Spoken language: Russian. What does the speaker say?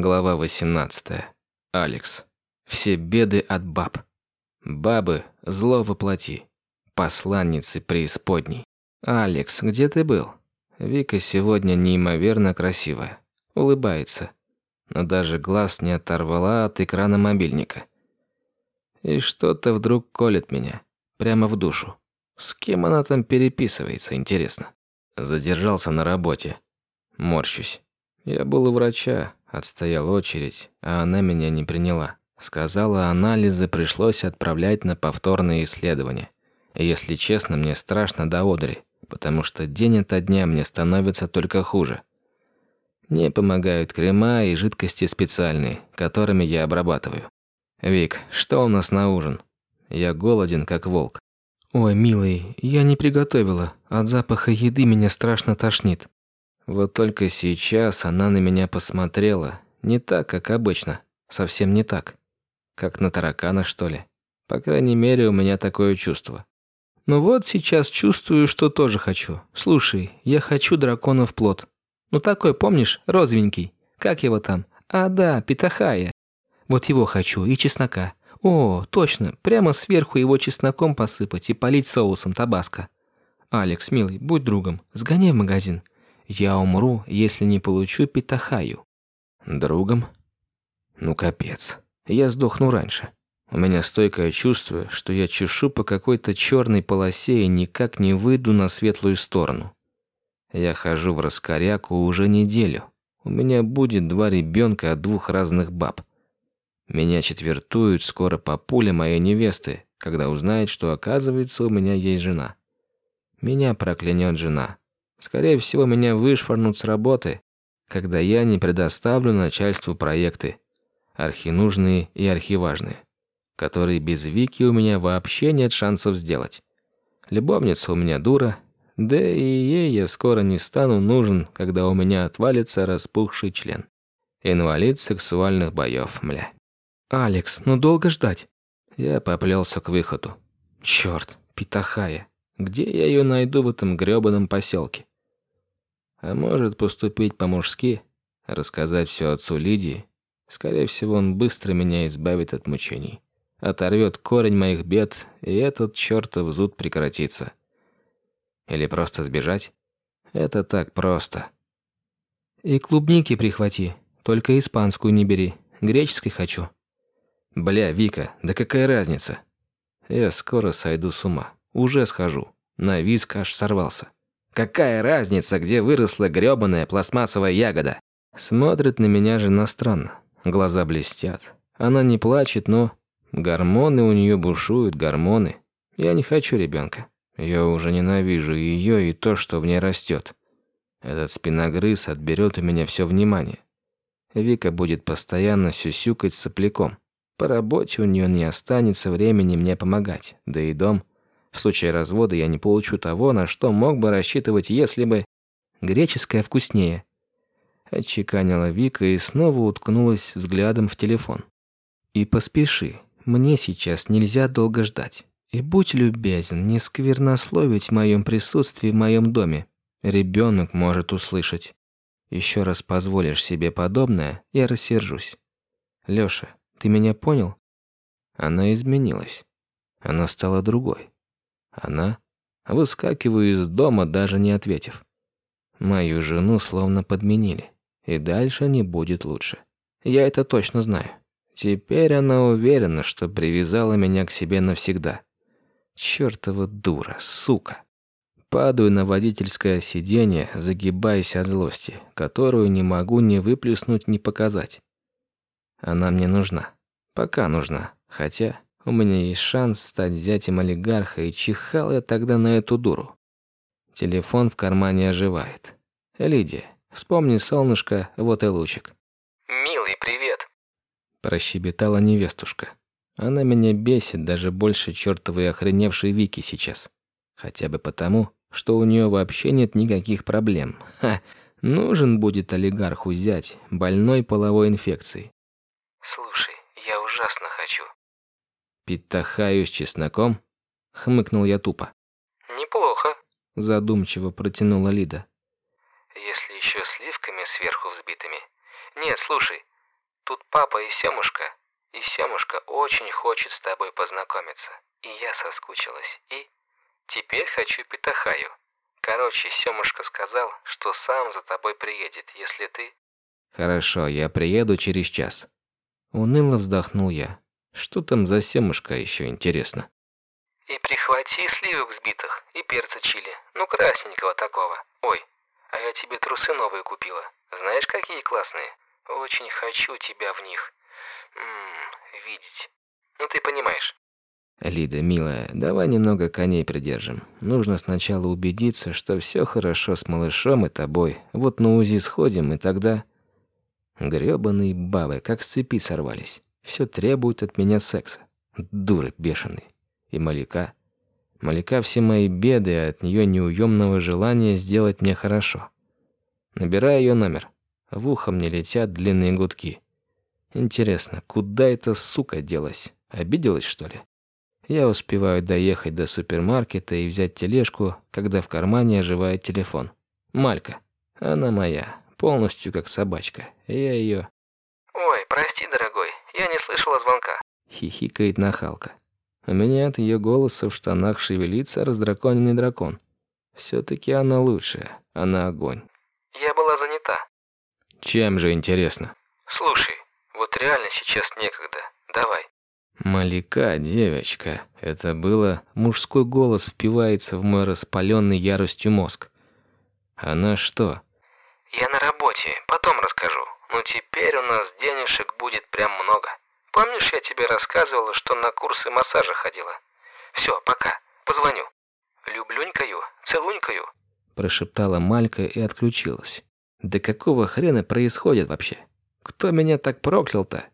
Глава 18. Алекс. Все беды от баб. Бабы – зло воплоти. Посланницы преисподней. «Алекс, где ты был?» Вика сегодня неимоверно красивая. Улыбается. Но даже глаз не оторвала от экрана мобильника. И что-то вдруг колет меня. Прямо в душу. С кем она там переписывается, интересно? Задержался на работе. Морщусь. Я был у врача, отстоял очередь, а она меня не приняла. Сказала, анализы пришлось отправлять на повторные исследования. И если честно, мне страшно до одури, потому что день ото дня мне становится только хуже. Мне помогают крема и жидкости специальные, которыми я обрабатываю. «Вик, что у нас на ужин?» Я голоден, как волк. «Ой, милый, я не приготовила. От запаха еды меня страшно тошнит». Вот только сейчас она на меня посмотрела. Не так, как обычно. Совсем не так. Как на таракана, что ли. По крайней мере, у меня такое чувство. Ну вот сейчас чувствую, что тоже хочу. Слушай, я хочу дракона в плод. Ну такой, помнишь, розовенький. Как его там? А, да, Питахая. Вот его хочу и чеснока. О, точно, прямо сверху его чесноком посыпать и полить соусом табаско. Алекс, милый, будь другом, сгоняй в магазин. Я умру, если не получу Питахаю. Другом? Ну капец. Я сдохну раньше. У меня стойкое чувство, что я чешу по какой-то черной полосе и никак не выйду на светлую сторону. Я хожу в раскоряку уже неделю. У меня будет два ребенка от двух разных баб. Меня четвертуют скоро по пуле моей невесты, когда узнает, что оказывается у меня есть жена. Меня проклянет жена. Скорее всего, меня вышвырнут с работы, когда я не предоставлю начальству проекты, архинужные и архиважные, которые без Вики у меня вообще нет шансов сделать. Любовница у меня дура, да и ей я скоро не стану нужен, когда у меня отвалится распухший член. Инвалид сексуальных боев, мля. «Алекс, ну долго ждать?» Я поплелся к выходу. Черт, питахая. Где я ее найду в этом грёбаном поселке? А может поступить по-мужски, рассказать все отцу Лидии. Скорее всего, он быстро меня избавит от мучений. Оторвет корень моих бед, и этот чертов зуд прекратится. Или просто сбежать? Это так просто. И клубники прихвати, только испанскую не бери, греческой хочу. Бля, Вика, да какая разница? Я скоро сойду с ума. Уже схожу. На виск аж сорвался. Какая разница, где выросла грёбаная пластмассовая ягода? Смотрит на меня жена странно. Глаза блестят. Она не плачет, но... Гормоны у нее бушуют, гормоны. Я не хочу ребенка. Я уже ненавижу ее и то, что в ней растет. Этот спиногрыз отберет у меня все внимание. Вика будет постоянно сюсюкать сопляком. По работе у нее не останется времени мне помогать, да и дом. В случае развода я не получу того, на что мог бы рассчитывать, если бы... Греческая вкуснее. Отчеканила Вика и снова уткнулась взглядом в телефон. И поспеши, мне сейчас нельзя долго ждать. И будь любезен, не сквернословить в моем присутствии в моем доме. Ребенок может услышать. Еще раз позволишь себе подобное, я рассержусь. Лёша, ты меня понял? Она изменилась. Она стала другой. Она? Выскакиваю из дома, даже не ответив. Мою жену словно подменили. И дальше не будет лучше. Я это точно знаю. Теперь она уверена, что привязала меня к себе навсегда. Чёртова дура, сука. Падаю на водительское сиденье, загибаясь от злости, которую не могу ни выплеснуть, ни показать. Она мне нужна. Пока нужна. Хотя у меня есть шанс стать зятем олигарха, и чихал я тогда на эту дуру. Телефон в кармане оживает. Лидия, вспомни, солнышко, вот и лучик. «Милый, привет!» Прощебетала невестушка. Она меня бесит даже больше чертовой охреневшей Вики сейчас. Хотя бы потому, что у нее вообще нет никаких проблем. Ха, нужен будет олигарху зять, больной половой инфекцией. «Слушай, я ужасно. «Питахаю с чесноком?» — хмыкнул я тупо. «Неплохо», — задумчиво протянула Лида. «Если еще сливками сверху взбитыми. Нет, слушай, Тут папа и Семушка. И Семушка очень хочет с тобой познакомиться. И я соскучилась. И теперь хочу Питахаю. Короче, Семушка сказал, что сам за тобой приедет, если ты... Хорошо, я приеду через час. Уныло вздохнул я. Что там за семушка еще интересно? И прихвати сливок взбитых и перца чили. Ну, красненького такого. Ой, а я тебе трусы новые купила. Знаешь, какие классные? Очень хочу тебя в них. Ммм, видеть. Ну, ты понимаешь. Лида, милая, давай немного коней придержим. Нужно сначала убедиться, что все хорошо с малышом и тобой. Вот на УЗИ сходим, и тогда... Грёбаные бабы, как с цепи сорвались. Все требуют от меня секса. Дуры бешеные. И Малика. Малика все мои беды, а от нее неуемного желания сделать мне хорошо. Набираю ее номер. В ухо мне летят длинные гудки. Интересно, куда эта сука делась? Обиделась, что ли? Я успеваю доехать до супермаркета и взять тележку, когда в кармане оживает телефон. Малька. Она моя. Полностью как собачка. Я ее... Ой, прости, не слышала звонка. Хихикает нахалка. У меня от ее голоса в штанах шевелится раздраконенный дракон. Все-таки она лучшая. Она огонь. Я была занята. Чем же интересно? Слушай, вот реально сейчас некогда. Давай. Малика, девочка. Это было... Мужской голос впивается в мой распаленный яростью мозг. Она что? Я на работе, потом расскажу. Но теперь у нас денежек будет прям много. Помнишь, я тебе рассказывала, что на курсы массажа ходила? Все, пока. Позвоню. Люблюнькаю, целунькаю. Прошептала Малька и отключилась. Да какого хрена происходит вообще? Кто меня так проклял-то?